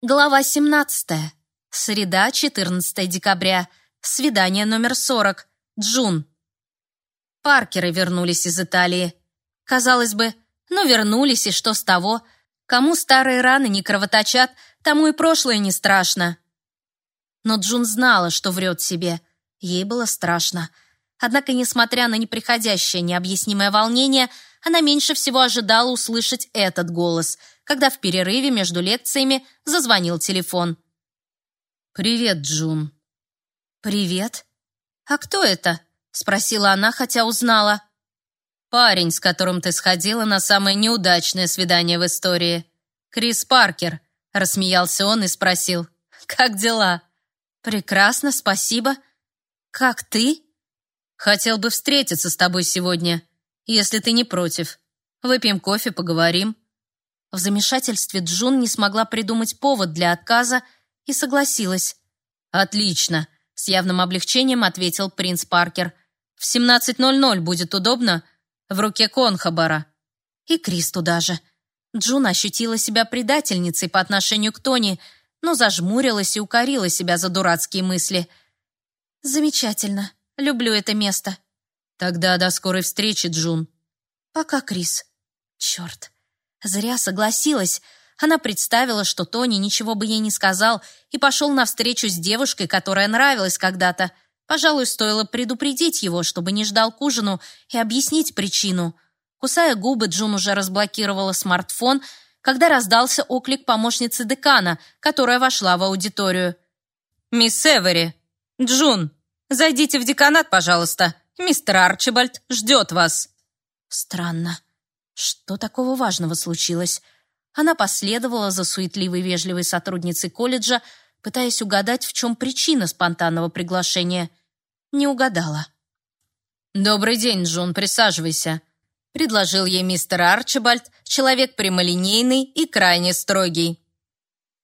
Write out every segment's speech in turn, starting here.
Глава 17. Среда, 14 декабря. Свидание номер 40. Джун. Паркеры вернулись из Италии. Казалось бы, ну вернулись, и что с того? Кому старые раны не кровоточат, тому и прошлое не страшно. Но Джун знала, что врет себе. Ей было страшно. Однако, несмотря на неприходящее необъяснимое волнение, она меньше всего ожидала услышать этот голос — когда в перерыве между лекциями зазвонил телефон. «Привет, Джун». «Привет. А кто это?» — спросила она, хотя узнала. «Парень, с которым ты сходила на самое неудачное свидание в истории. Крис Паркер», — рассмеялся он и спросил. «Как дела?» «Прекрасно, спасибо. Как ты?» «Хотел бы встретиться с тобой сегодня, если ты не против. Выпьем кофе, поговорим». В замешательстве Джун не смогла придумать повод для отказа и согласилась. «Отлично», — с явным облегчением ответил принц Паркер. «В 17.00 будет удобно? В руке Конхабара». И Крис туда же. Джун ощутила себя предательницей по отношению к Тони, но зажмурилась и укорила себя за дурацкие мысли. «Замечательно. Люблю это место». «Тогда до скорой встречи, Джун». «Пока, Крис». «Черт, Зря согласилась. Она представила, что Тони ничего бы ей не сказал и пошел навстречу с девушкой, которая нравилась когда-то. Пожалуй, стоило предупредить его, чтобы не ждал к ужину и объяснить причину. Кусая губы, Джун уже разблокировала смартфон, когда раздался оклик помощницы декана, которая вошла в аудиторию. «Мисс Эвери! Джун! Зайдите в деканат, пожалуйста! Мистер Арчибальд ждет вас!» Странно. Что такого важного случилось? Она последовала за суетливой вежливой сотрудницей колледжа, пытаясь угадать, в чем причина спонтанного приглашения. Не угадала. «Добрый день, Джун, присаживайся», — предложил ей мистер Арчибальд, человек прямолинейный и крайне строгий.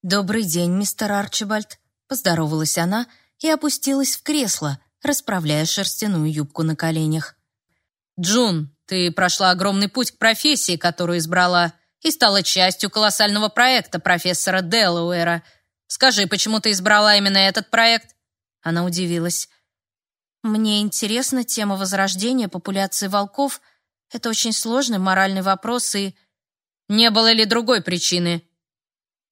«Добрый день, мистер Арчибальд», — поздоровалась она и опустилась в кресло, расправляя шерстяную юбку на коленях. «Джун, ты прошла огромный путь к профессии, которую избрала, и стала частью колоссального проекта профессора Делауэра. Скажи, почему ты избрала именно этот проект?» Она удивилась. «Мне интересна тема возрождения популяции волков. Это очень сложный моральный вопрос и...» «Не было ли другой причины?»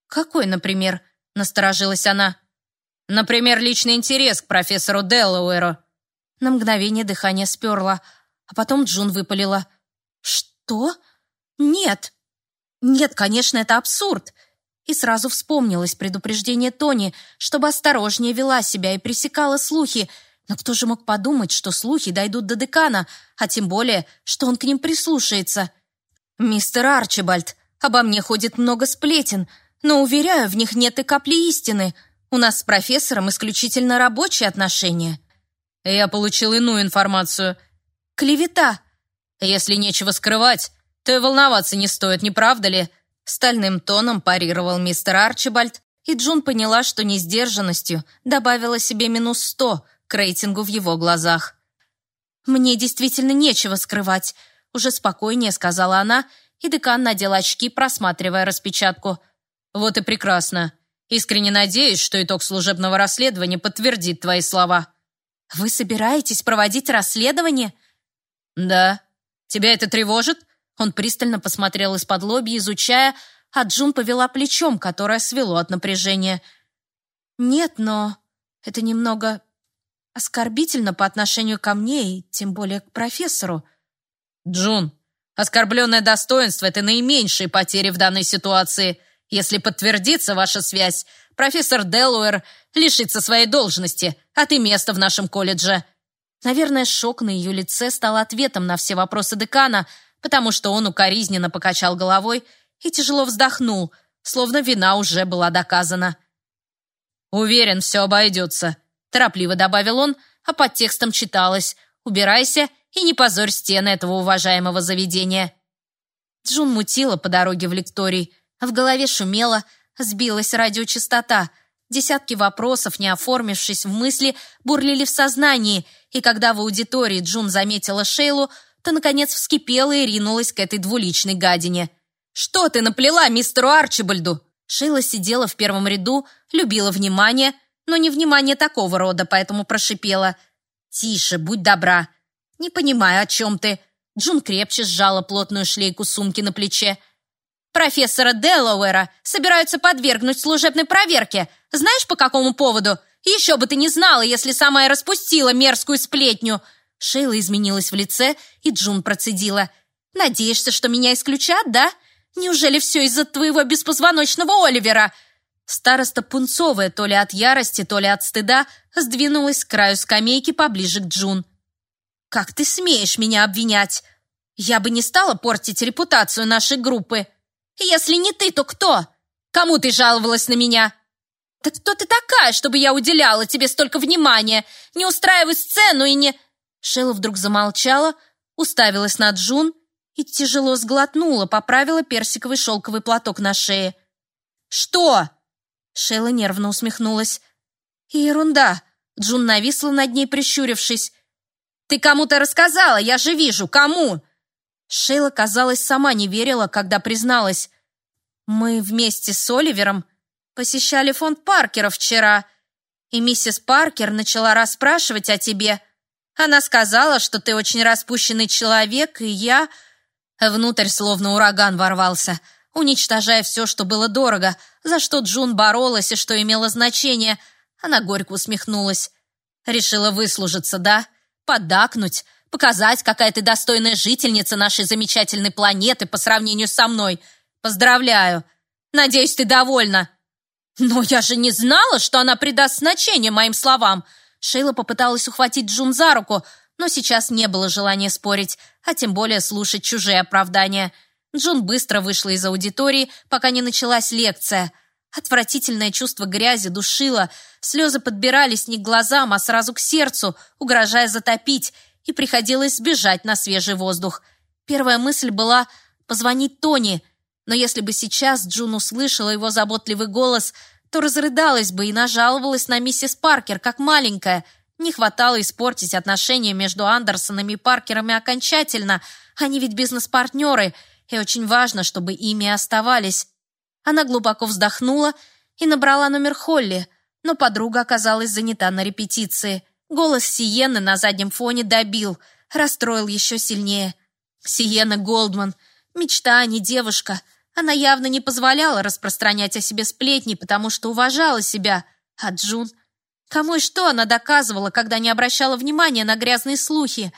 «Какой, например?» — насторожилась она. «Например, личный интерес к профессору Делауэру». На мгновение дыхание сперло — а потом Джун выпалила. «Что? Нет! Нет, конечно, это абсурд!» И сразу вспомнилось предупреждение Тони, чтобы осторожнее вела себя и пресекала слухи. Но кто же мог подумать, что слухи дойдут до декана, а тем более, что он к ним прислушается? «Мистер Арчибальд, обо мне ходит много сплетен, но, уверяю, в них нет и капли истины. У нас с профессором исключительно рабочие отношения». «Я получил иную информацию», Клевета. Если нечего скрывать, то и волноваться не стоит, не правда ли? Стальным тоном парировал мистер Арчибальд, и Джун поняла, что несдержанностью добавила себе минус сто к рейтингу в его глазах. «Мне действительно нечего скрывать», — уже спокойнее сказала она, и декан надел очки, просматривая распечатку. «Вот и прекрасно. Искренне надеюсь, что итог служебного расследования подтвердит твои слова». «Вы собираетесь проводить расследование?» «Да. Тебя это тревожит?» Он пристально посмотрел из-под лоби, изучая, а Джун повела плечом, которое свело от напряжения. «Нет, но это немного оскорбительно по отношению ко мне и тем более к профессору». «Джун, оскорбленное достоинство — это наименьшие потери в данной ситуации. Если подтвердится ваша связь, профессор Делуэр лишится своей должности, а ты места в нашем колледже». Наверное, шок на ее лице стал ответом на все вопросы декана, потому что он укоризненно покачал головой и тяжело вздохнул, словно вина уже была доказана. «Уверен, все обойдется», — торопливо добавил он, а под текстом читалось «Убирайся и не позорь стены этого уважаемого заведения». Джун мутила по дороге в лекторий, а в голове шумело, сбилась радиочастота — Десятки вопросов, не оформившись в мысли, бурлили в сознании, и когда в аудитории Джун заметила Шейлу, то, наконец, вскипела и ринулась к этой двуличной гадине. «Что ты наплела мистеру Арчибальду? Шейла сидела в первом ряду, любила внимание, но не внимание такого рода, поэтому прошипела. «Тише, будь добра». «Не понимаю, о чем ты». Джун крепче сжала плотную шлейку сумки на плече. «Профессора Делауэра собираются подвергнуть служебной проверке. Знаешь, по какому поводу? Еще бы ты не знала, если сама и распустила мерзкую сплетню». Шейла изменилась в лице, и Джун процедила. «Надеешься, что меня исключат, да? Неужели все из-за твоего беспозвоночного Оливера?» Староста пунцовая, то ли от ярости, то ли от стыда, сдвинулась к краю скамейки поближе к Джун. «Как ты смеешь меня обвинять? Я бы не стала портить репутацию нашей группы. Если не ты, то кто? Кому ты жаловалась на меня?» «Да кто ты такая, чтобы я уделяла тебе столько внимания? Не устраивай сцену и не...» Шелла вдруг замолчала, уставилась на Джун и тяжело сглотнула, поправила персиковый шелковый платок на шее. «Что?» Шейла нервно усмехнулась. «Ерунда!» Джун нависла над ней, прищурившись. «Ты кому-то рассказала, я же вижу, кому?» Шейла, казалось, сама не верила, когда призналась. «Мы вместе с Оливером посещали фонд Паркера вчера, и миссис Паркер начала расспрашивать о тебе. Она сказала, что ты очень распущенный человек, и я...» Внутрь словно ураган ворвался — уничтожая все, что было дорого, за что Джун боролась и что имело значение. Она горько усмехнулась. Решила выслужиться, да? Подакнуть, показать, какая ты достойная жительница нашей замечательной планеты по сравнению со мной. Поздравляю. Надеюсь, ты довольна. Но я же не знала, что она придаст значение моим словам. Шейла попыталась ухватить Джун за руку, но сейчас не было желания спорить, а тем более слушать чужие оправдания. Джун быстро вышла из аудитории, пока не началась лекция. Отвратительное чувство грязи душило, слезы подбирались не к глазам, а сразу к сердцу, угрожая затопить, и приходилось сбежать на свежий воздух. Первая мысль была позвонить Тони, но если бы сейчас Джун услышала его заботливый голос, то разрыдалась бы и нажаловалась на миссис Паркер, как маленькая. Не хватало испортить отношения между Андерсонами и Паркерами окончательно. Они ведь бизнес-партнеры — и очень важно, чтобы ими оставались. Она глубоко вздохнула и набрала номер Холли, но подруга оказалась занята на репетиции. Голос Сиены на заднем фоне добил, расстроил еще сильнее. Сиена Голдман. Мечта, а не девушка. Она явно не позволяла распространять о себе сплетни, потому что уважала себя. А Джун? Кому и что она доказывала, когда не обращала внимания на грязные слухи?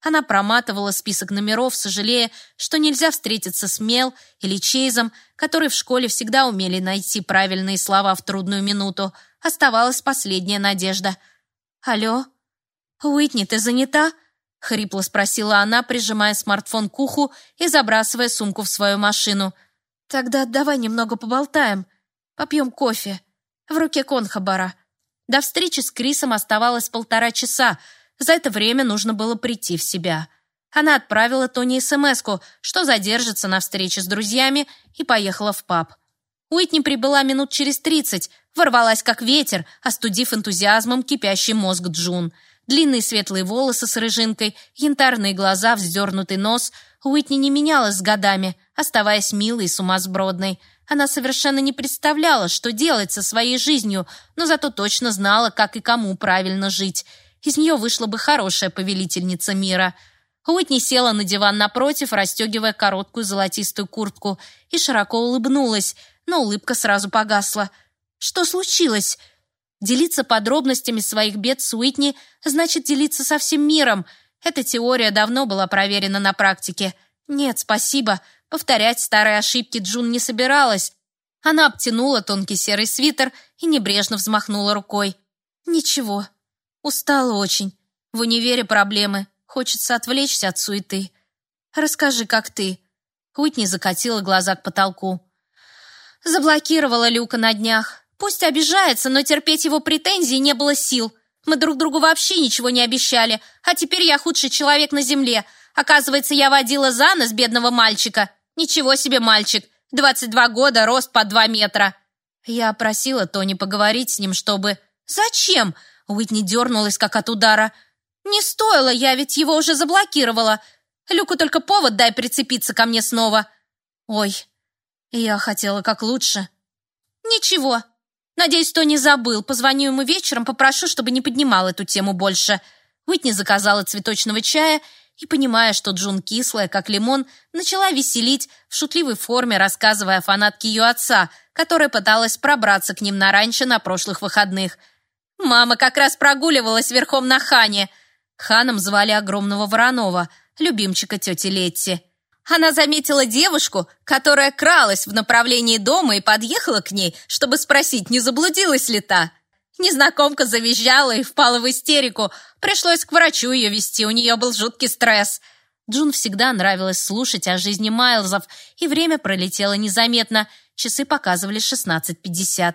Она проматывала список номеров, сожалея, что нельзя встретиться с Мел или Чейзом, которые в школе всегда умели найти правильные слова в трудную минуту. Оставалась последняя надежда. «Алло? Уитни, ты занята?» — хрипло спросила она, прижимая смартфон к уху и забрасывая сумку в свою машину. «Тогда давай немного поболтаем. Попьем кофе. В руке Конхабара». До встречи с Крисом оставалось полтора часа — за это время нужно было прийти в себя. Она отправила Тони смс что задержится на встрече с друзьями, и поехала в паб. Уитни прибыла минут через тридцать, ворвалась как ветер, остудив энтузиазмом кипящий мозг Джун. Длинные светлые волосы с рыжинкой, янтарные глаза, вздернутый нос. Уитни не менялась с годами, оставаясь милой и сумасбродной. Она совершенно не представляла, что делать со своей жизнью, но зато точно знала, как и кому правильно жить – из нее вышла бы хорошая повелительница мира. Уитни села на диван напротив, расстегивая короткую золотистую куртку, и широко улыбнулась, но улыбка сразу погасла. «Что случилось?» Делиться подробностями своих бед с Уитни значит делиться со всем миром. Эта теория давно была проверена на практике. Нет, спасибо. Повторять старые ошибки Джун не собиралась. Она обтянула тонкий серый свитер и небрежно взмахнула рукой. «Ничего, Устала очень. В универе проблемы. Хочется отвлечься от суеты. Расскажи, как ты?» Уитни закатила глаза к потолку. «Заблокировала Люка на днях. Пусть обижается, но терпеть его претензии не было сил. Мы друг другу вообще ничего не обещали, а теперь я худший человек на земле. Оказывается, я водила за нос бедного мальчика. Ничего себе мальчик. 22 года, рост по 2 метра». Я просила Тони поговорить с ним, чтобы... «Зачем?» Уитни дернулась, как от удара. «Не стоило, я ведь его уже заблокировала. Люку только повод дай прицепиться ко мне снова». «Ой, я хотела как лучше». Ничего. Надеюсь, Тони забыл. Позвоню ему вечером, попрошу, чтобы не поднимал эту тему больше. Уитни заказала цветочного чая и, понимая, что Джун кислая, как лимон, начала веселить в шутливой форме, рассказывая о фанатке ее отца, которая пыталась пробраться к ним на раньше на прошлых выходных. Мама как раз прогуливалась верхом на Хане. Ханом звали огромного Воронова, любимчика тети Летти. Она заметила девушку, которая кралась в направлении дома и подъехала к ней, чтобы спросить, не заблудилась ли та. Незнакомка завизжала и впала в истерику. Пришлось к врачу ее вести, у нее был жуткий стресс. Джун всегда нравилось слушать о жизни Майлзов, и время пролетело незаметно. Часы показывали 16.50.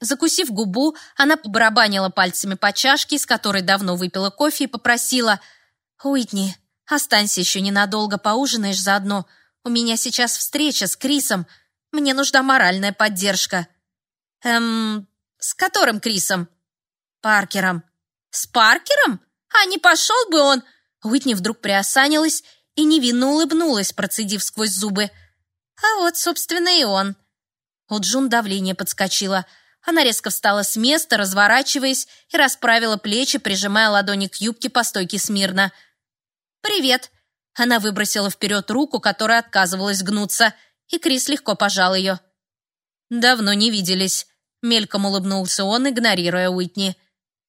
Закусив губу, она побарабанила пальцами по чашке, из которой давно выпила кофе, и попросила «Уитни, останься еще ненадолго, поужинаешь заодно. У меня сейчас встреча с Крисом. Мне нужна моральная поддержка». «Эм, с которым Крисом? Паркером. С Паркером? А не пошел бы он? Уитни вдруг приосанилась и невинно улыбнулась, процедив сквозь зубы. А вот, собственно, и он. У Джун давление подскочило. Она резко встала с места, разворачиваясь, и расправила плечи, прижимая ладони к юбке по стойке смирно. «Привет!» Она выбросила вперед руку, которая отказывалась гнуться, и Крис легко пожал ее. «Давно не виделись», Мельком улыбнулся он, игнорируя Уитни.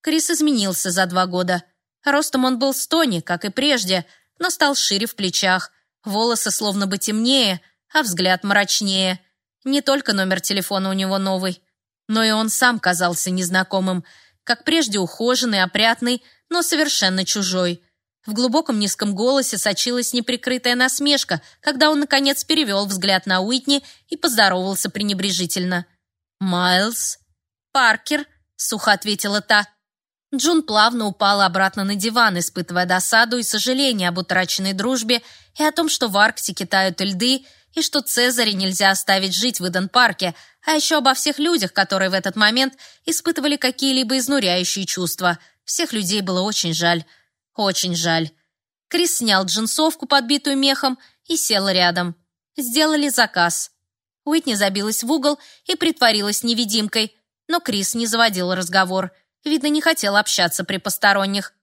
Крис изменился за два года. Ростом он был стони, как и прежде, но стал шире в плечах. Волосы словно бы темнее, а взгляд мрачнее. Не только номер телефона у него новый, но и он сам казался незнакомым. Как прежде ухоженный, опрятный, но совершенно чужой. В глубоком низком голосе сочилась неприкрытая насмешка, когда он, наконец, перевел взгляд на Уитни и поздоровался пренебрежительно. «Майлз?» «Паркер», — сухо ответила та. Джун плавно упала обратно на диван, испытывая досаду и сожаление об утраченной дружбе и о том, что в Арктике тают льды, и что Цезаря нельзя оставить жить в Иден-парке, а еще обо всех людях, которые в этот момент испытывали какие-либо изнуряющие чувства. Всех людей было очень жаль. Очень жаль. Крис снял джинсовку, подбитую мехом, и сел рядом. Сделали заказ. Уитни забилась в угол и притворилась невидимкой, но Крис не заводил разговор. Видно, не хотел общаться при посторонних.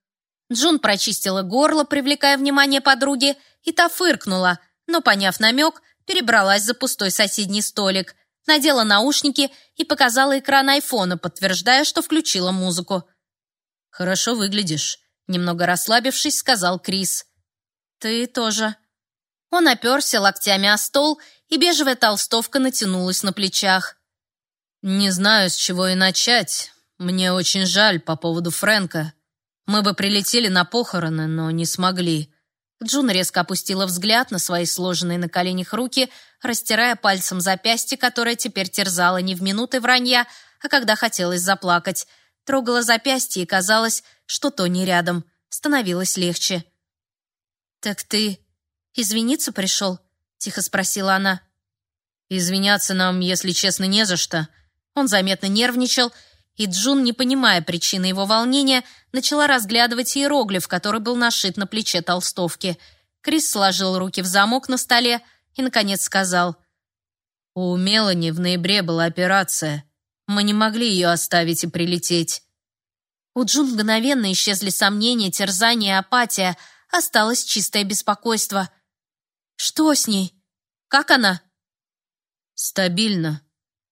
Джун прочистила горло, привлекая внимание подруги, и та фыркнула, но, поняв намек, перебралась за пустой соседний столик, надела наушники и показала экран айфона, подтверждая, что включила музыку. «Хорошо выглядишь», — немного расслабившись, сказал Крис. «Ты тоже». Он оперся локтями о стол и бежевая толстовка натянулась на плечах. «Не знаю, с чего и начать. Мне очень жаль по поводу Фрэнка. Мы бы прилетели на похороны, но не смогли». Джун резко опустила взгляд на свои сложенные на коленях руки, растирая пальцем запястье, которое теперь терзало не в минуты вранья, а когда хотелось заплакать. Трогала запястье, и казалось, что то не рядом. Становилось легче. «Так ты извиниться пришел?» тихо спросила она. Извиняться нам, если честно, не за что. Он заметно нервничал, и Джун, не понимая причины его волнения, начала разглядывать иероглиф, который был нашит на плече толстовки. Крис сложил руки в замок на столе и наконец сказал: "У Мелани в ноябре была операция. Мы не могли ее оставить и прилететь". У Джун мгновенно исчезли сомнения, терзания апатия, осталось чистое беспокойство. Что с ней? Как она? Стабильно.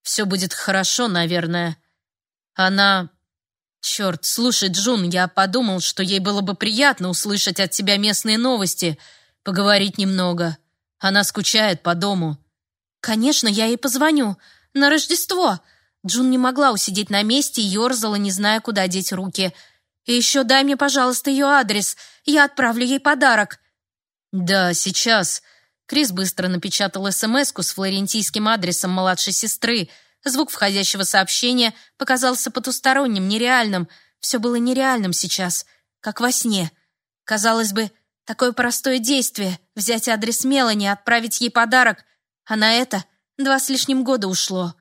Все будет хорошо, наверное. Она... Черт, слушай, Джун, я подумал, что ей было бы приятно услышать от тебя местные новости, поговорить немного. Она скучает по дому. Конечно, я ей позвоню. На Рождество. Джун не могла усидеть на месте и ерзала, не зная, куда деть руки. И еще дай мне, пожалуйста, ее адрес. Я отправлю ей подарок. Да, сейчас. Крис быстро напечатал смс с флорентийским адресом младшей сестры. Звук входящего сообщения показался потусторонним, нереальным. Все было нереальным сейчас, как во сне. Казалось бы, такое простое действие — взять адрес Мелани, отправить ей подарок. А на это два с лишним года ушло.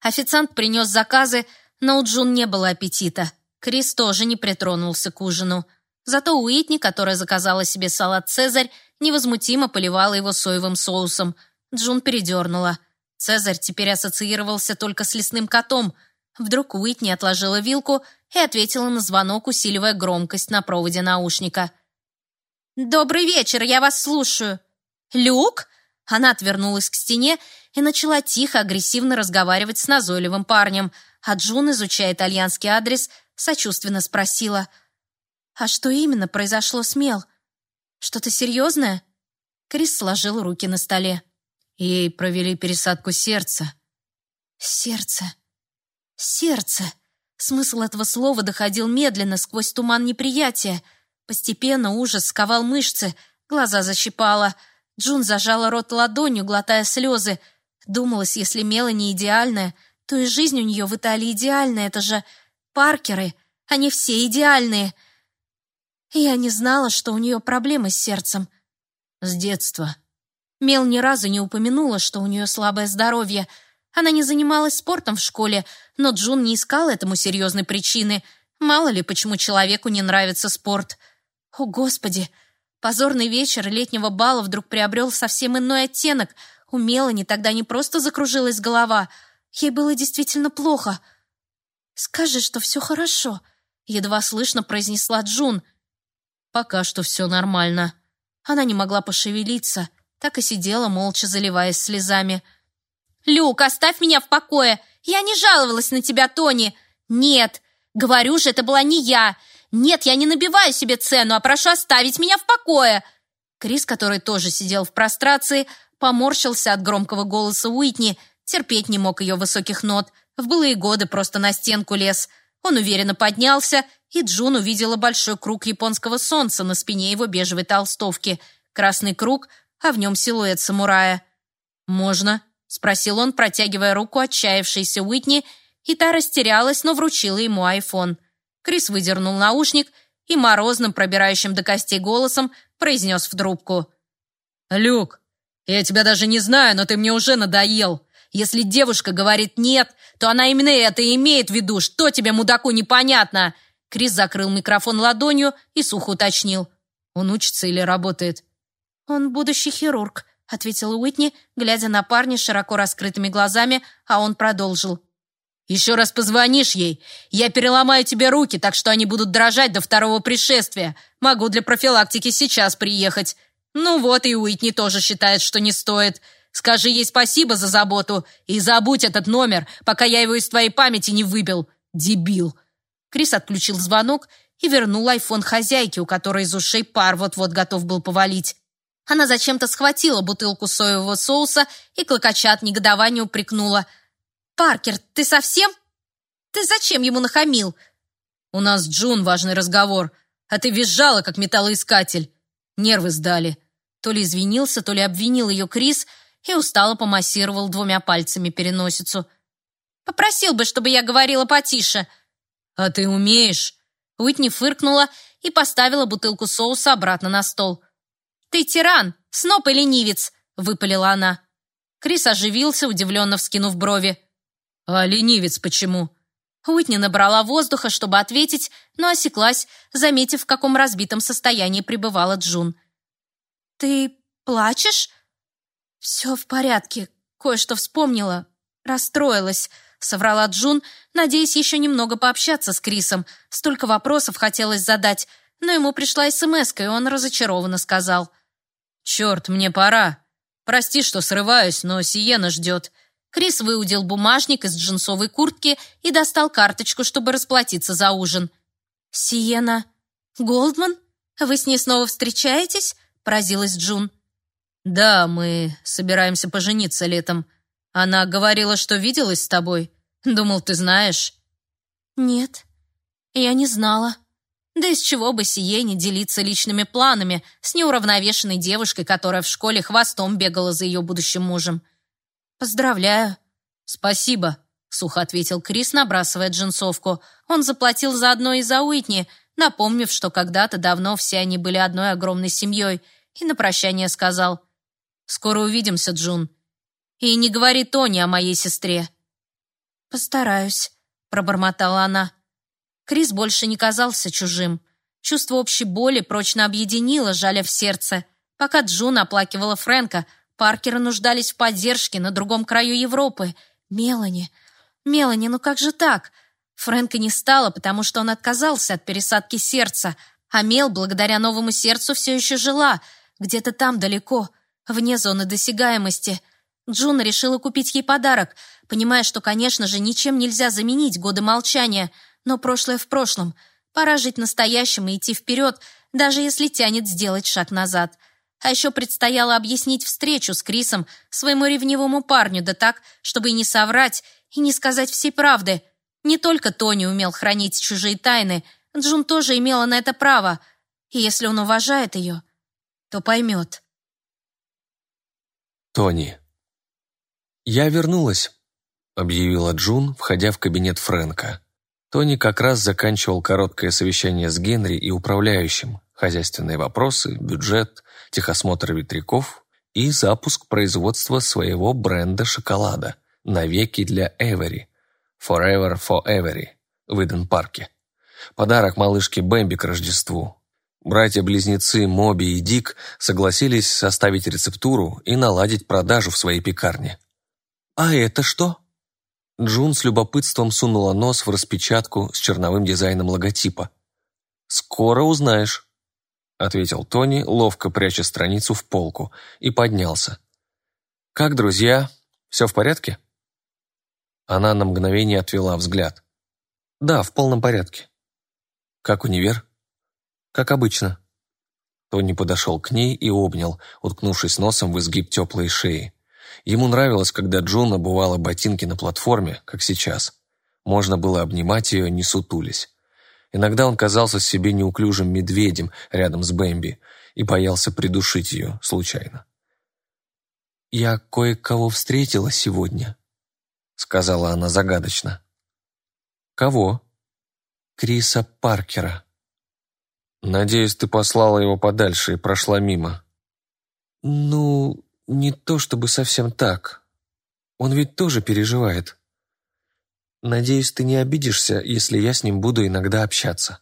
Официант принес заказы, но у Джун не было аппетита. Крис тоже не притронулся к ужину. Зато Уитни, которая заказала себе салат «Цезарь», невозмутимо поливала его соевым соусом. Джун передернула. Цезарь теперь ассоциировался только с лесным котом. Вдруг Уитни отложила вилку и ответила на звонок, усиливая громкость на проводе наушника. «Добрый вечер, я вас слушаю». «Люк?» Она отвернулась к стене и начала тихо, агрессивно разговаривать с назойливым парнем, а Джун, изучая итальянский адрес, сочувственно спросила, «А что именно произошло с Мел? Что-то серьезное?» Крис сложил руки на столе. Ей провели пересадку сердца. Сердце. Сердце. Смысл этого слова доходил медленно сквозь туман неприятия. Постепенно ужас сковал мышцы, глаза защипало. Джун зажала рот ладонью, глотая слезы. Думалось, если Мелани идеальная, то и жизнь у нее в Италии идеальная. Это же Паркеры. Они все идеальные. Я не знала, что у нее проблемы с сердцем. С детства. Мел ни разу не упомянула, что у нее слабое здоровье. Она не занималась спортом в школе, но Джун не искал этому серьезной причины. Мало ли, почему человеку не нравится спорт. О, Господи! Позорный вечер летнего бала вдруг приобрел совсем иной оттенок. У Мелани тогда не просто закружилась голова. Ей было действительно плохо. «Скажи, что все хорошо», — едва слышно произнесла Джун. «Пока что все нормально». Она не могла пошевелиться так и сидела, молча заливаясь слезами. «Люк, оставь меня в покое! Я не жаловалась на тебя, Тони! Нет! Говорю же, это была не я! Нет, я не набиваю себе цену, а прошу оставить меня в покое!» Крис, который тоже сидел в прострации, поморщился от громкого голоса Уитни, терпеть не мог ее высоких нот. В былые годы просто на стенку лез. Он уверенно поднялся, и Джун увидела большой круг японского солнца на спине его бежевой толстовки. Красный круг а в нем силуэт самурая. «Можно?» — спросил он, протягивая руку отчаявшейся Уитни, и та растерялась, но вручила ему айфон. Крис выдернул наушник и морозным, пробирающим до костей голосом произнес в трубку. «Люк, я тебя даже не знаю, но ты мне уже надоел. Если девушка говорит «нет», то она именно это и имеет в виду. Что тебе, мудаку, непонятно?» Крис закрыл микрофон ладонью и сухо уточнил. «Он учится или работает?» «Он будущий хирург», — ответила Уитни, глядя на парня широко раскрытыми глазами, а он продолжил. «Еще раз позвонишь ей, я переломаю тебе руки, так что они будут дрожать до второго пришествия. Могу для профилактики сейчас приехать. Ну вот и Уитни тоже считает, что не стоит. Скажи ей спасибо за заботу и забудь этот номер, пока я его из твоей памяти не выбил. Дебил!» Крис отключил звонок и вернул айфон хозяйке, у которой из ушей пар вот-вот готов был повалить. Она зачем-то схватила бутылку соевого соуса и, клокоча от негодования, упрекнула. «Паркер, ты совсем? Ты зачем ему нахамил?» «У нас Джун важный разговор, а ты визжала, как металлоискатель. Нервы сдали». То ли извинился, то ли обвинил ее Крис и устало помассировал двумя пальцами переносицу. «Попросил бы, чтобы я говорила потише». «А ты умеешь?» Уитни фыркнула и поставила бутылку соуса обратно на стол. «Ты тиран, сноп и ленивец!» — выпалила она. Крис оживился, удивленно вскинув брови. «А ленивец почему?» Уитни набрала воздуха, чтобы ответить, но осеклась, заметив, в каком разбитом состоянии пребывала Джун. «Ты плачешь?» «Все в порядке. Кое-что вспомнила. Расстроилась», — соврала Джун, надеясь еще немного пообщаться с Крисом. Столько вопросов хотелось задать, но ему пришла смс и он разочарованно сказал. «Черт, мне пора. Прости, что срываюсь, но Сиена ждет». Крис выудил бумажник из джинсовой куртки и достал карточку, чтобы расплатиться за ужин. «Сиена Голдман? Вы с ней снова встречаетесь?» – поразилась Джун. «Да, мы собираемся пожениться летом. Она говорила, что виделась с тобой. Думал, ты знаешь». «Нет, я не знала», да из чего бы сие не делиться личными планами с неуравновешенной девушкой, которая в школе хвостом бегала за ее будущим мужем. «Поздравляю». «Спасибо», — сухо ответил Крис, набрасывая джинсовку. Он заплатил за одно и за Уитни, напомнив, что когда-то давно все они были одной огромной семьей, и на прощание сказал «Скоро увидимся, Джун. И не говори Тони о моей сестре». «Постараюсь», — пробормотала она. Крис больше не казался чужим. Чувство общей боли прочно объединило, жаля в сердце. Пока Джун оплакивала Фрэнка, Паркеры нуждались в поддержке на другом краю Европы. Мелани, Мелани, ну как же так? Фрэнка не стало, потому что он отказался от пересадки сердца, а Мел, благодаря новому сердцу, все еще жила, где-то там далеко, вне зоны досягаемости. Джуна решила купить ей подарок, понимая, что, конечно же, ничем нельзя заменить годы молчания, но прошлое в прошлом. Пора жить настоящим и идти вперед, даже если тянет сделать шаг назад. А еще предстояло объяснить встречу с Крисом своему ревнивому парню, да так, чтобы и не соврать, и не сказать всей правды. Не только Тони умел хранить чужие тайны, Джун тоже имела на это право. И если он уважает ее, то поймет. Тони. «Я вернулась», — объявила Джун, входя в кабинет Фрэнка. Тони как раз заканчивал короткое совещание с Генри и управляющим, хозяйственные вопросы, бюджет, техосмотр ветряков и запуск производства своего бренда шоколада «Навеки для Эвери» «Forever for Every» в Иден-парке. Подарок малышке Бэмби к Рождеству. Братья-близнецы Моби и Дик согласились составить рецептуру и наладить продажу в своей пекарне. «А это что?» Джун с любопытством сунула нос в распечатку с черновым дизайном логотипа. «Скоро узнаешь», — ответил Тони, ловко пряча страницу в полку, и поднялся. «Как друзья? Все в порядке?» Она на мгновение отвела взгляд. «Да, в полном порядке». «Как универ?» «Как обычно». Тони подошел к ней и обнял, уткнувшись носом в изгиб теплой шеи. Ему нравилось, когда Джун обувала ботинки на платформе, как сейчас. Можно было обнимать ее, не сутулись. Иногда он казался себе неуклюжим медведем рядом с Бэмби и боялся придушить ее случайно. «Я кое-кого встретила сегодня», сказала она загадочно. «Кого?» «Криса Паркера». «Надеюсь, ты послала его подальше и прошла мимо». «Ну, не то чтобы совсем так. Он ведь тоже переживает. Надеюсь, ты не обидишься, если я с ним буду иногда общаться».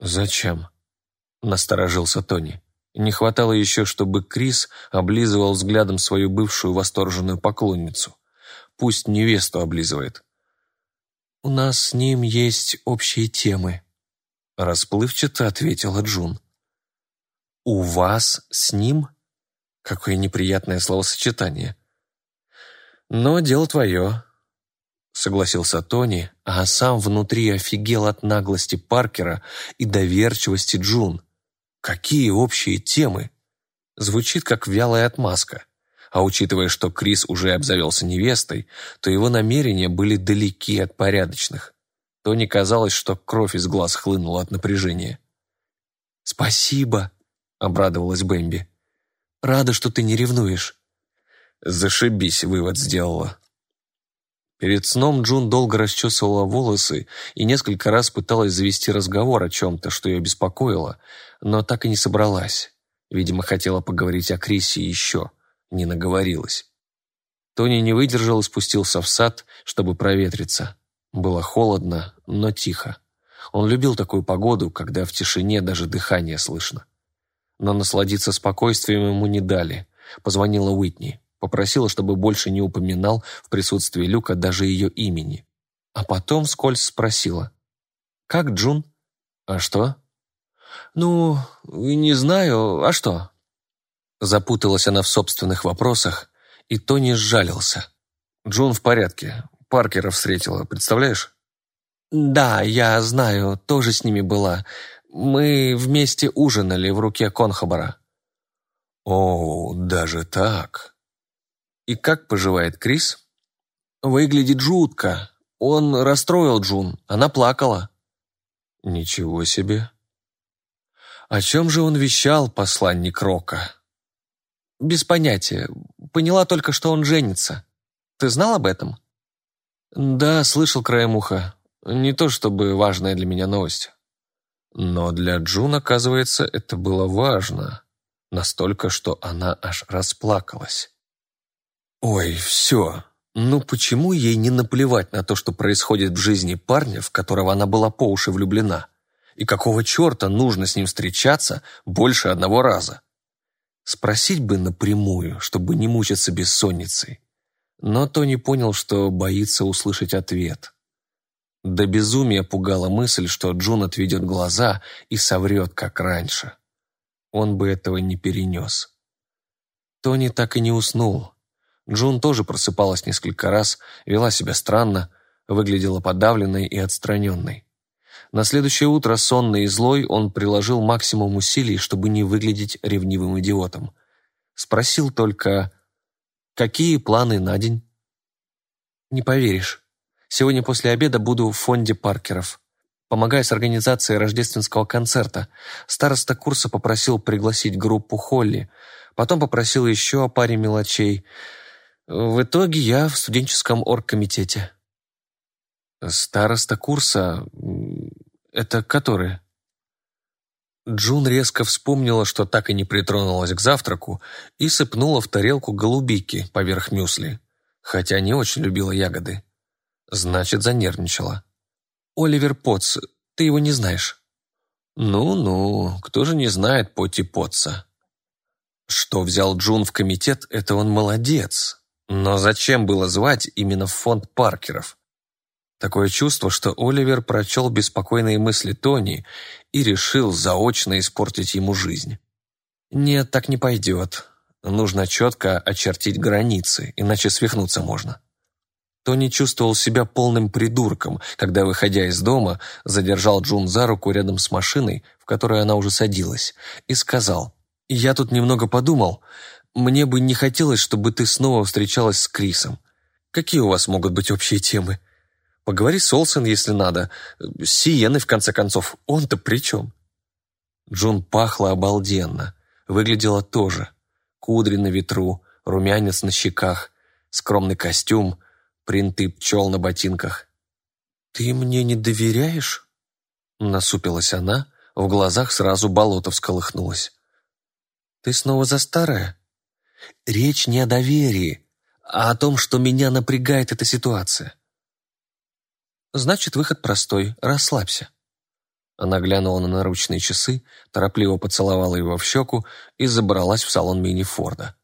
«Зачем?» — насторожился Тони. Не хватало еще, чтобы Крис облизывал взглядом свою бывшую восторженную поклонницу. Пусть невесту облизывает. «У нас с ним есть общие темы», — расплывчато ответила Джун. «У вас с ним?» Какое неприятное словосочетание. «Но дело твое», — согласился Тони, а сам внутри офигел от наглости Паркера и доверчивости Джун. «Какие общие темы?» Звучит как вялая отмазка. А учитывая, что Крис уже обзавелся невестой, то его намерения были далеки от порядочных. Тони казалось, что кровь из глаз хлынула от напряжения. «Спасибо», — обрадовалась Бэмби. «Рада, что ты не ревнуешь». «Зашибись», — вывод сделала. Перед сном Джун долго расчесывала волосы и несколько раз пыталась завести разговор о чем-то, что ее беспокоило, но так и не собралась. Видимо, хотела поговорить о Крисе еще не наговорилась. Тони не выдержал и спустился в сад, чтобы проветриться. Было холодно, но тихо. Он любил такую погоду, когда в тишине даже дыхание слышно. Но насладиться спокойствием ему не дали. Позвонила Уитни. Попросила, чтобы больше не упоминал в присутствии Люка даже ее имени. А потом скользь спросила. «Как Джун?» «А что?» «Ну, не знаю. А что?» Запуталась она в собственных вопросах, и Тони сжалился. «Джун в порядке. Паркера встретила, представляешь?» «Да, я знаю, тоже с ними была. Мы вместе ужинали в руке Конхабара». «О, даже так?» «И как поживает Крис?» «Выглядит жутко. Он расстроил Джун. Она плакала». «Ничего себе!» «О чем же он вещал, посланник Рока?» Без понятия. Поняла только, что он женится. Ты знал об этом? Да, слышал краем уха. Не то чтобы важная для меня новость. Но для Джун, оказывается, это было важно. Настолько, что она аж расплакалась. Ой, все. Ну почему ей не наплевать на то, что происходит в жизни парня, в которого она была по уши влюблена? И какого черта нужно с ним встречаться больше одного раза? Спросить бы напрямую, чтобы не мучиться бессонницей. Но Тони понял, что боится услышать ответ. До безумия пугала мысль, что Джун отведет глаза и соврет, как раньше. Он бы этого не перенес. Тони так и не уснул. Джун тоже просыпалась несколько раз, вела себя странно, выглядела подавленной и отстраненной. На следующее утро, сонный и злой, он приложил максимум усилий, чтобы не выглядеть ревнивым идиотом. Спросил только, какие планы на день? Не поверишь. Сегодня после обеда буду в фонде Паркеров. Помогаю с организацией рождественского концерта. Староста курса попросил пригласить группу Холли. Потом попросил еще о паре мелочей. В итоге я в студенческом оргкомитете. Староста курса это которые?» Джун резко вспомнила, что так и не притронулась к завтраку, и сыпнула в тарелку голубики поверх мюсли, хотя не очень любила ягоды. Значит, занервничала. «Оливер Потц, ты его не знаешь?» «Ну-ну, кто же не знает Поти Потца?» Что взял Джун в комитет, это он молодец. Но зачем было звать именно в фонд Паркеров? Такое чувство, что Оливер прочел беспокойные мысли Тони и решил заочно испортить ему жизнь. Нет, так не пойдет. Нужно четко очертить границы, иначе свихнуться можно. Тони чувствовал себя полным придурком, когда, выходя из дома, задержал Джун за руку рядом с машиной, в которой она уже садилась, и сказал, «Я тут немного подумал, мне бы не хотелось, чтобы ты снова встречалась с Крисом. Какие у вас могут быть общие темы?» Поговори с Олсен, если надо. С Сиеной, в конце концов. Он-то при чем?» Джун пахла обалденно. Выглядела тоже. Кудри на ветру, румянец на щеках, скромный костюм, принты пчел на ботинках. «Ты мне не доверяешь?» Насупилась она, в глазах сразу болото всколыхнулось. «Ты снова за старое?» «Речь не о доверии, а о том, что меня напрягает эта ситуация. Значит, выход простой. Расслабься. Она глянула на наручные часы, торопливо поцеловала его в щеку и забралась в салон мини-форда.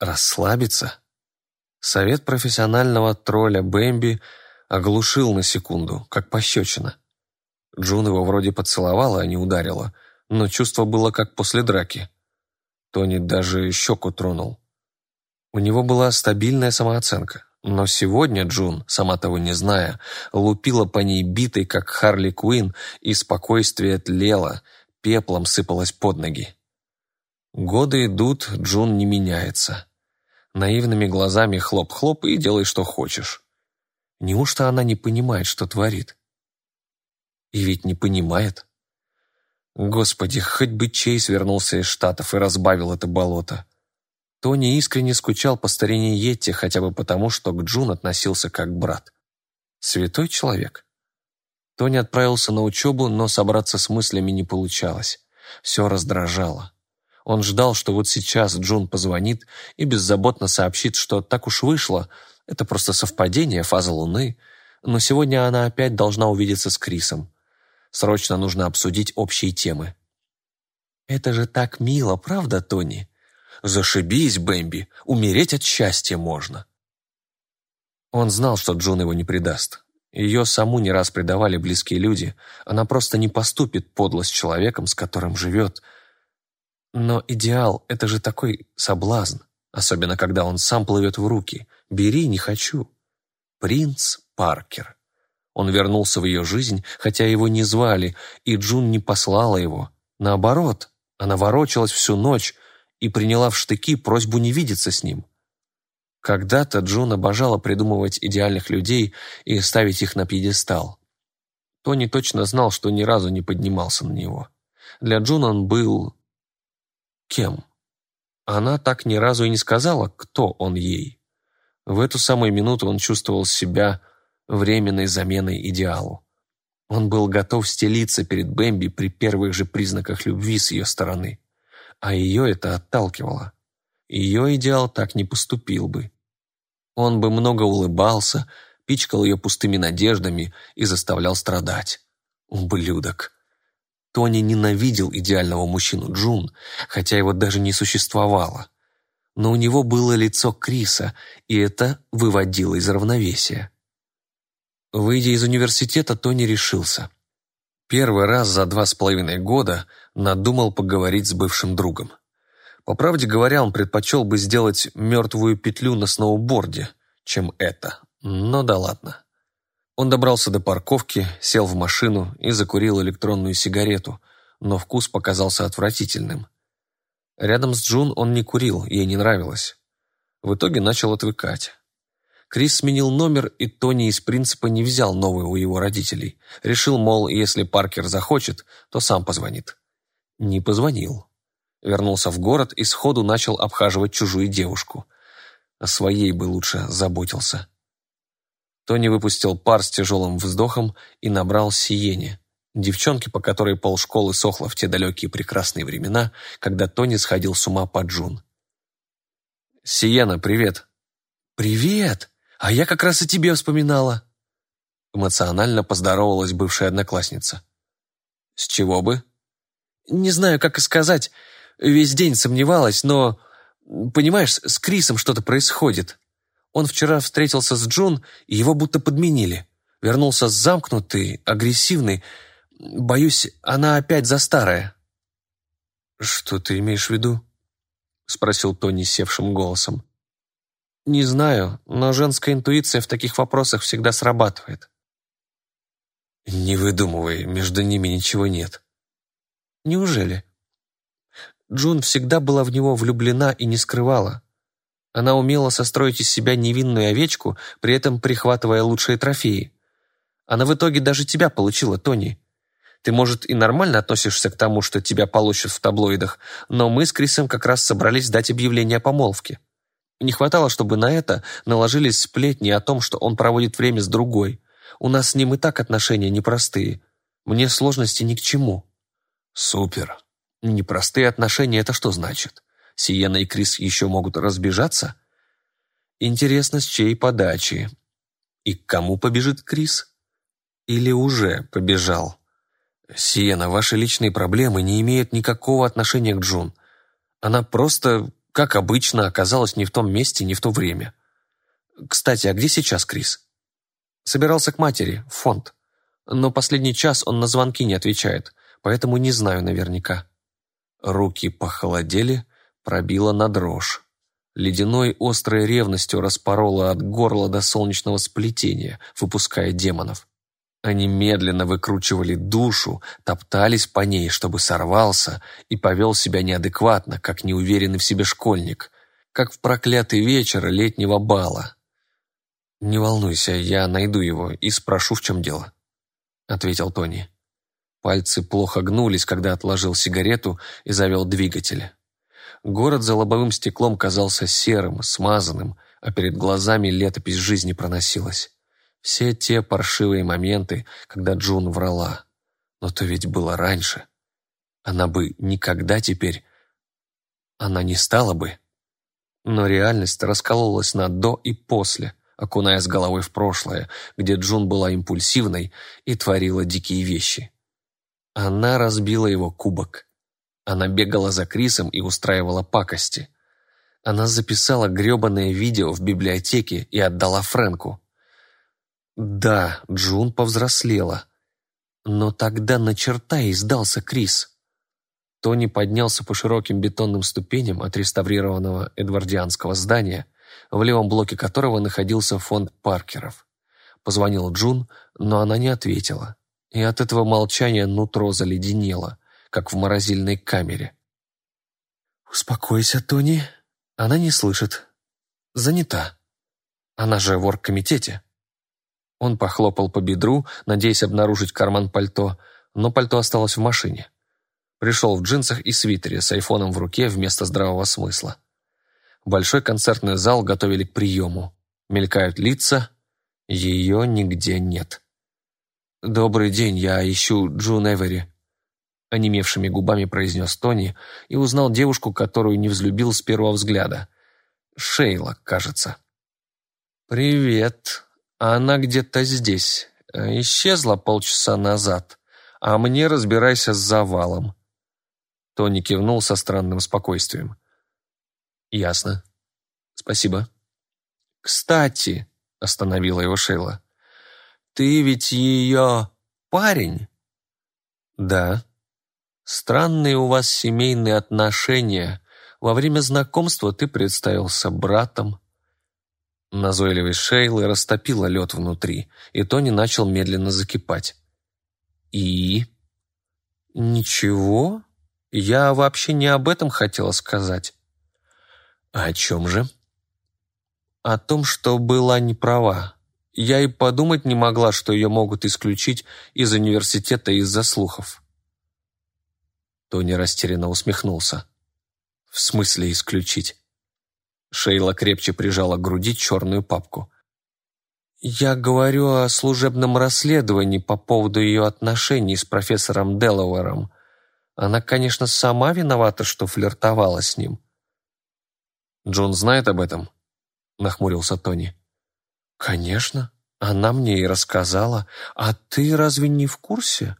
Расслабиться? Совет профессионального тролля Бэмби оглушил на секунду, как пощечина. Джун его вроде поцеловала, а не ударила, но чувство было как после драки. Тони даже щеку тронул. У него была стабильная самооценка. Но сегодня Джун, сама того не зная, лупила по ней битой, как Харли Куин, и спокойствие тлело, пеплом сыпалось под ноги. Годы идут, Джун не меняется. Наивными глазами хлоп-хлоп и делай, что хочешь. Неужто она не понимает, что творит? И ведь не понимает. Господи, хоть бы Чейз вернулся из Штатов и разбавил это болото. Тони искренне скучал по старине Йетти хотя бы потому, что к Джун относился как брат. Святой человек. Тони отправился на учебу, но собраться с мыслями не получалось. Все раздражало. Он ждал, что вот сейчас Джун позвонит и беззаботно сообщит, что так уж вышло, это просто совпадение, фаза Луны, но сегодня она опять должна увидеться с Крисом. Срочно нужно обсудить общие темы. «Это же так мило, правда, Тони?» Зашибись, Бэмби, умереть от счастья можно. Он знал, что Джун его не предаст. Ее саму не раз предавали близкие люди. Она просто не поступит подло с человеком, с которым живет. Но идеал — это же такой соблазн, особенно когда он сам плывет в руки. «Бери, не хочу». Принц Паркер. Он вернулся в ее жизнь, хотя его не звали, и Джун не послала его. Наоборот, она ворочалась всю ночь, и приняла в штыки просьбу не видеться с ним. Когда-то Джун обожала придумывать идеальных людей и ставить их на пьедестал. Тони точно знал, что ни разу не поднимался на него. Для Джун он был... кем? Она так ни разу и не сказала, кто он ей. В эту самую минуту он чувствовал себя временной заменой идеалу. Он был готов стелиться перед Бэмби при первых же признаках любви с ее стороны а ее это отталкивало. Ее идеал так не поступил бы. Он бы много улыбался, пичкал ее пустыми надеждами и заставлял страдать. Ублюдок. Тони ненавидел идеального мужчину Джун, хотя его даже не существовало. Но у него было лицо Криса, и это выводило из равновесия. Выйдя из университета, Тони решился. Первый раз за два с половиной года надумал поговорить с бывшим другом. По правде говоря, он предпочел бы сделать мертвую петлю на сноуборде, чем это. Но да ладно. Он добрался до парковки, сел в машину и закурил электронную сигарету, но вкус показался отвратительным. Рядом с Джун он не курил, ей не нравилось. В итоге начал отвыкать. Крис сменил номер, и Тони из принципа не взял новый у его родителей. Решил, мол, если Паркер захочет, то сам позвонит. Не позвонил. Вернулся в город и сходу начал обхаживать чужую девушку. О своей бы лучше заботился. Тони выпустил пар с тяжелым вздохом и набрал Сиене, девчонки, по которой полшколы сохла в те далекие прекрасные времена, когда Тони сходил с ума по Джун. «Сиена, привет!» «Привет! А я как раз и тебе вспоминала!» Эмоционально поздоровалась бывшая одноклассница. «С чего бы?» «Не знаю, как и сказать. Весь день сомневалась, но, понимаешь, с Крисом что-то происходит. Он вчера встретился с Джун, и его будто подменили. Вернулся замкнутый, агрессивный. Боюсь, она опять за старое». «Что ты имеешь в виду?» — спросил Тони севшим голосом. «Не знаю, но женская интуиция в таких вопросах всегда срабатывает». «Не выдумывай, между ними ничего нет». «Неужели?» Джун всегда была в него влюблена и не скрывала. Она умела состроить из себя невинную овечку, при этом прихватывая лучшие трофеи. Она в итоге даже тебя получила, Тони. Ты, может, и нормально относишься к тому, что тебя получат в таблоидах, но мы с Крисом как раз собрались дать объявление о помолвке. Не хватало, чтобы на это наложились сплетни о том, что он проводит время с другой. У нас с ним и так отношения непростые. Мне сложности ни к чему. Супер. Непростые отношения — это что значит? Сиена и Крис еще могут разбежаться? Интересно, с чьей подачи? И к кому побежит Крис? Или уже побежал? Сиена, ваши личные проблемы не имеют никакого отношения к Джун. Она просто, как обычно, оказалась не в том месте, не в то время. Кстати, а где сейчас Крис? Собирался к матери, в фонд. Но последний час он на звонки не отвечает, поэтому не знаю наверняка. Руки похолодели, пробила на дрожь. Ледяной острой ревностью распорола от горла до солнечного сплетения, выпуская демонов. Они медленно выкручивали душу, топтались по ней, чтобы сорвался и повел себя неадекватно, как неуверенный в себе школьник, как в проклятый вечер летнего бала. «Не волнуйся, я найду его и спрошу, в чем дело», — ответил Тони. Пальцы плохо гнулись, когда отложил сигарету и завел двигатель. Город за лобовым стеклом казался серым, смазанным, а перед глазами летопись жизни проносилась. Все те паршивые моменты, когда Джун врала. Но то ведь было раньше. Она бы никогда теперь... Она не стала бы. Но реальность раскололась на «до» и «после», окуная с головой в прошлое, где Джун была импульсивной и творила дикие вещи. Она разбила его кубок. Она бегала за Крисом и устраивала пакости. Она записала грёбаное видео в библиотеке и отдала Фрэнку. Да, Джун повзрослела. Но тогда на черта и сдался Крис. Тони поднялся по широким бетонным ступеням отреставрированного эдвардианского здания, в левом блоке которого находился фонд Паркеров. Позвонил Джун, но она не ответила. И от этого молчания нутро заледенело – как в морозильной камере. «Успокойся, Тони. Она не слышит. Занята. Она же в оргкомитете». Он похлопал по бедру, надеясь обнаружить карман пальто, но пальто осталось в машине. Пришел в джинсах и свитере с айфоном в руке вместо здравого смысла. Большой концертный зал готовили к приему. Мелькают лица. Ее нигде нет. «Добрый день, я ищу Джун Эвери», онемевшими губами произнес Тони и узнал девушку, которую не взлюбил с первого взгляда. Шейла, кажется. «Привет. Она где-то здесь. Исчезла полчаса назад. а мне разбирайся с завалом». Тони кивнул со странным спокойствием. «Ясно. Спасибо». «Кстати», — остановила его Шейла, «ты ведь ее парень?» «Да». «Странные у вас семейные отношения. Во время знакомства ты представился братом». Назойливость Шейлы растопила лед внутри, и Тони начал медленно закипать. «И?» «Ничего. Я вообще не об этом хотела сказать». «А о чем же?» «О том, что была не права. Я и подумать не могла, что ее могут исключить из университета из-за слухов». Тони растерянно усмехнулся. «В смысле исключить?» Шейла крепче прижала к груди черную папку. «Я говорю о служебном расследовании по поводу ее отношений с профессором Делауэром. Она, конечно, сама виновата, что флиртовала с ним». «Джон знает об этом?» — нахмурился Тони. «Конечно. Она мне и рассказала. А ты разве не в курсе?»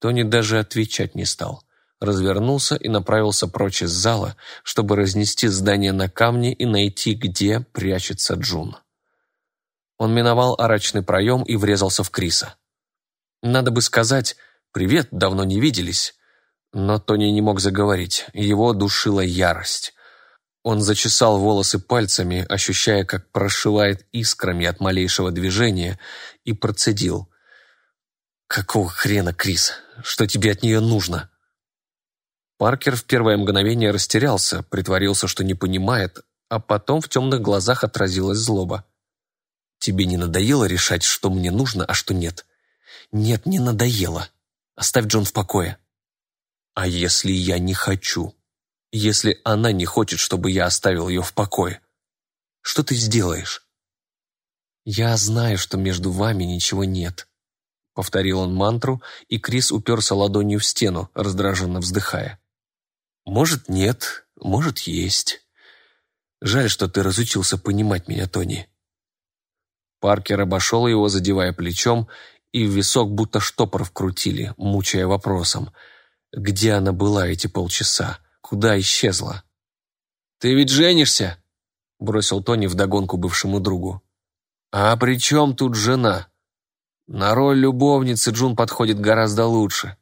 Тони даже отвечать не стал развернулся и направился прочь из зала, чтобы разнести здание на камни и найти, где прячется Джун. Он миновал арочный проем и врезался в Криса. Надо бы сказать «Привет, давно не виделись», но Тони не мог заговорить, его душила ярость. Он зачесал волосы пальцами, ощущая, как прошивает искрами от малейшего движения, и процедил. «Какого хрена, Крис? Что тебе от нее нужно?» Паркер в первое мгновение растерялся, притворился, что не понимает, а потом в темных глазах отразилась злоба. «Тебе не надоело решать, что мне нужно, а что нет?» «Нет, не надоело. Оставь Джон в покое». «А если я не хочу? Если она не хочет, чтобы я оставил ее в покое? Что ты сделаешь?» «Я знаю, что между вами ничего нет», — повторил он мантру, и Крис уперся ладонью в стену, раздраженно вздыхая. Может, нет, может, есть. Жаль, что ты разучился понимать меня, Тони. Паркер обошел его, задевая плечом, и в висок будто штопор вкрутили, мучая вопросом. Где она была эти полчаса? Куда исчезла? «Ты ведь женишься?» — бросил Тони вдогонку бывшему другу. «А при чем тут жена? На роль любовницы Джун подходит гораздо лучше.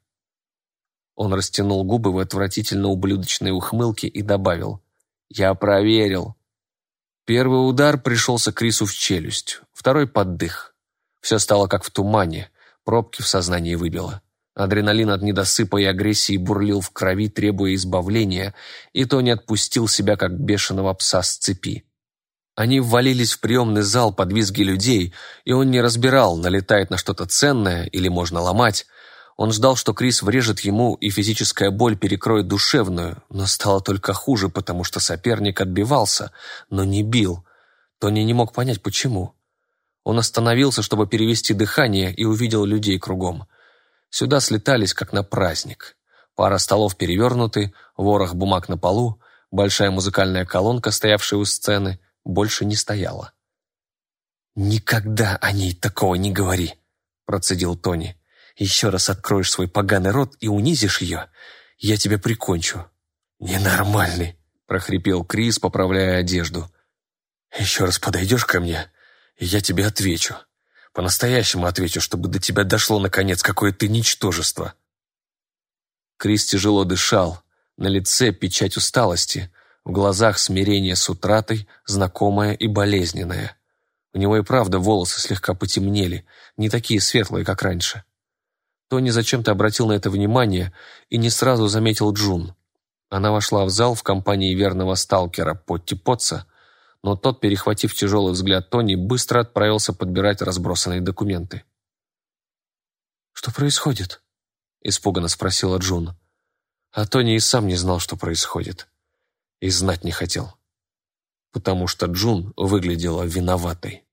Он растянул губы в отвратительно ублюдочной ухмылке и добавил. «Я проверил». Первый удар пришелся Крису в челюсть, второй под дых. Все стало как в тумане, пробки в сознании выбило. Адреналин от недосыпа и агрессии бурлил в крови, требуя избавления, и Тони отпустил себя, как бешеного пса с цепи. Они ввалились в приемный зал под визги людей, и он не разбирал, налетает на что-то ценное или можно ломать. Он ждал, что Крис врежет ему, и физическая боль перекроет душевную, но стало только хуже, потому что соперник отбивался, но не бил. Тони не мог понять, почему. Он остановился, чтобы перевести дыхание, и увидел людей кругом. Сюда слетались, как на праздник. Пара столов перевернуты, ворох бумаг на полу, большая музыкальная колонка, стоявшая у сцены, больше не стояла. «Никогда о ней такого не говори», – процедил Тони еще раз откроешь свой поганый рот и унизишь ее, я тебя прикончу». «Ненормальный», — прохрипел Крис, поправляя одежду. «Еще раз подойдешь ко мне, и я тебе отвечу. По-настоящему отвечу, чтобы до тебя дошло, наконец, какое ты ничтожество». Крис тяжело дышал, на лице печать усталости, в глазах смирение с утратой, знакомое и болезненное. У него и правда волосы слегка потемнели, не такие светлые, как раньше. Тони зачем-то обратил на это внимание и не сразу заметил Джун. Она вошла в зал в компании верного сталкера Потти Потца, но тот, перехватив тяжелый взгляд Тони, быстро отправился подбирать разбросанные документы. «Что происходит?» – испуганно спросила Джун. А Тони и сам не знал, что происходит. И знать не хотел. Потому что Джун выглядела виноватой.